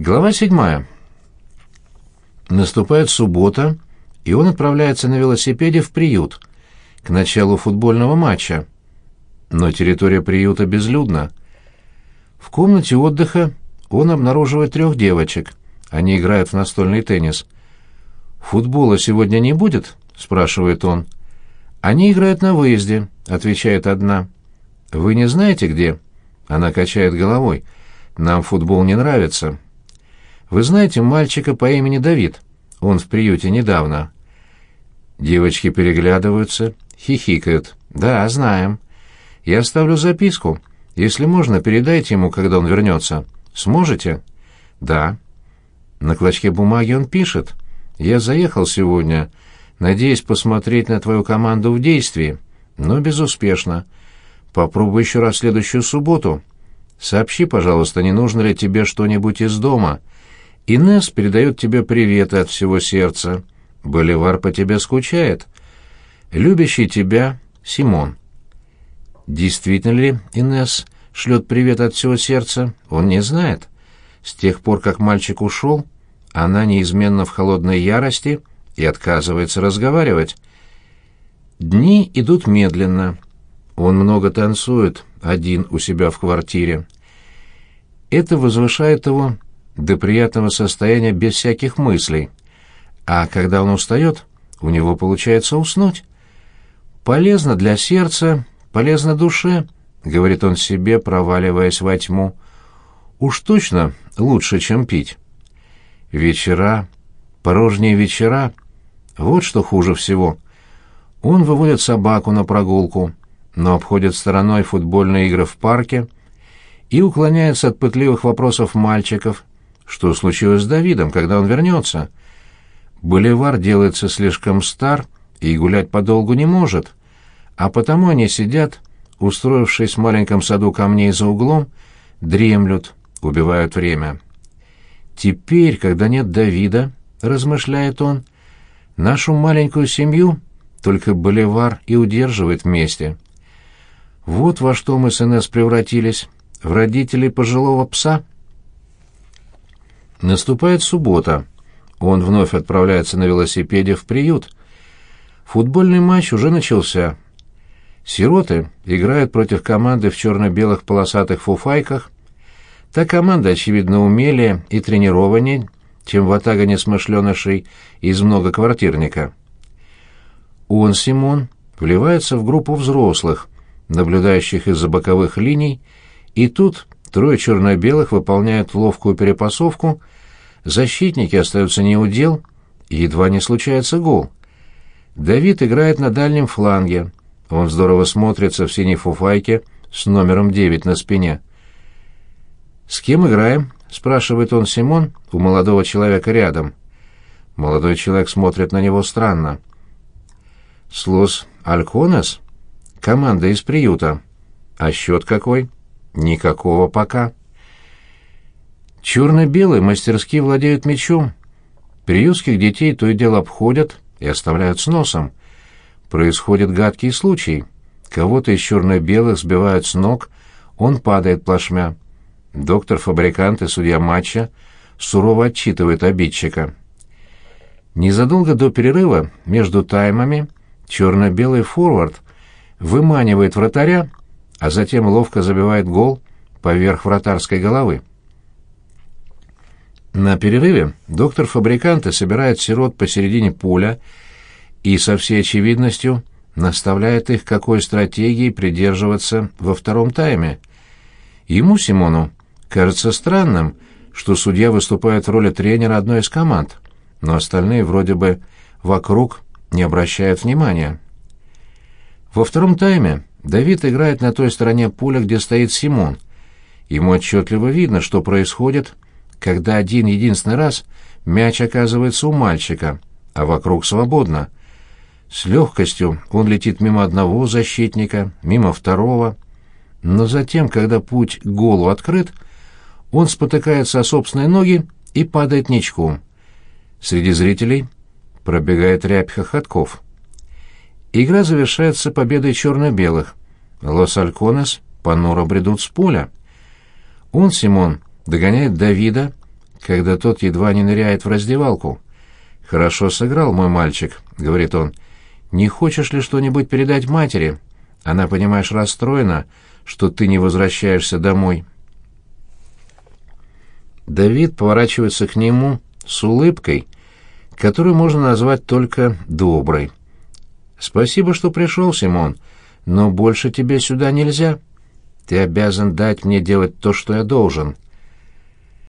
Глава седьмая. Наступает суббота, и он отправляется на велосипеде в приют к началу футбольного матча. Но территория приюта безлюдна. В комнате отдыха он обнаруживает трех девочек. Они играют в настольный теннис. «Футбола сегодня не будет?» — спрашивает он. «Они играют на выезде», — отвечает одна. «Вы не знаете, где?» Она качает головой. «Нам футбол не нравится». Вы знаете мальчика по имени Давид? Он в приюте недавно». Девочки переглядываются, хихикают. «Да, знаем. Я оставлю записку. Если можно, передайте ему, когда он вернется. Сможете?» «Да». На клочке бумаги он пишет. «Я заехал сегодня, надеясь посмотреть на твою команду в действии, но безуспешно. Попробуй еще раз следующую субботу. Сообщи, пожалуйста, не нужно ли тебе что-нибудь из дома. Инесс передает тебе приветы от всего сердца. Боливар по тебе скучает. Любящий тебя Симон. Действительно ли Инесс шлет привет от всего сердца, он не знает. С тех пор, как мальчик ушел, она неизменно в холодной ярости и отказывается разговаривать. Дни идут медленно. Он много танцует, один у себя в квартире. Это возвышает его до приятного состояния без всяких мыслей. А когда он устает, у него получается уснуть. «Полезно для сердца, полезно душе», — говорит он себе, проваливаясь во тьму. «Уж точно лучше, чем пить». Вечера, порожние вечера — вот что хуже всего. Он выводит собаку на прогулку, но обходит стороной футбольные игры в парке и уклоняется от пытливых вопросов мальчиков, что случилось с Давидом, когда он вернется? Боливар делается слишком стар и гулять подолгу не может, а потому они сидят, устроившись в маленьком саду камней за углом, дремлют, убивают время. Теперь, когда нет Давида, размышляет он, нашу маленькую семью только Боливар и удерживает вместе. Вот во что мы с Инесс превратились, в родителей пожилого пса. Наступает суббота. Он вновь отправляется на велосипеде в приют. Футбольный матч уже начался. Сироты играют против команды в черно-белых полосатых фуфайках. Та команда, очевидно, умелее и тренированнее, чем ватага несмышленышей из многоквартирника. Он, Симон, вливается в группу взрослых, наблюдающих из-за боковых линий, и тут Трое черно-белых выполняют ловкую перепасовку, защитники остаются неудел, и едва не случается гол. Давид играет на дальнем фланге. Он здорово смотрится в синей фуфайке с номером 9 на спине. «С кем играем?» — спрашивает он Симон у молодого человека рядом. Молодой человек смотрит на него странно. «Слос Альконес? Команда из приюта. А счет какой?» Никакого пока. Черно-белые мастерски владеют мечом. Приютских детей то и дело обходят и оставляют с носом. Происходит гадкий случай. Кого-то из черно-белых сбивают с ног, он падает плашмя. Доктор-фабрикант и судья матча сурово отчитывает обидчика. Незадолго до перерыва между таймами черно-белый форвард выманивает вратаря а затем ловко забивает гол поверх вратарской головы. На перерыве доктор фабриканта собирает сирот посередине поля и со всей очевидностью наставляет их, какой стратегии придерживаться во втором тайме. Ему, Симону, кажется странным, что судья выступает в роли тренера одной из команд, но остальные вроде бы вокруг не обращают внимания. Во втором тайме Давид играет на той стороне поля, где стоит Симон. Ему отчетливо видно, что происходит, когда один единственный раз мяч оказывается у мальчика, а вокруг свободно. С легкостью он летит мимо одного защитника, мимо второго. Но затем, когда путь к голу открыт, он спотыкается о собственные ноги и падает ничком. Среди зрителей пробегает рябь хохотков. Игра завершается победой черно-белых. Лос-Альконес понуро бредут с поля. Он, Симон, догоняет Давида, когда тот едва не ныряет в раздевалку. «Хорошо сыграл, мой мальчик», — говорит он. «Не хочешь ли что-нибудь передать матери? Она, понимаешь, расстроена, что ты не возвращаешься домой». Давид поворачивается к нему с улыбкой, которую можно назвать только доброй. «Спасибо, что пришел, Симон, но больше тебе сюда нельзя. Ты обязан дать мне делать то, что я должен».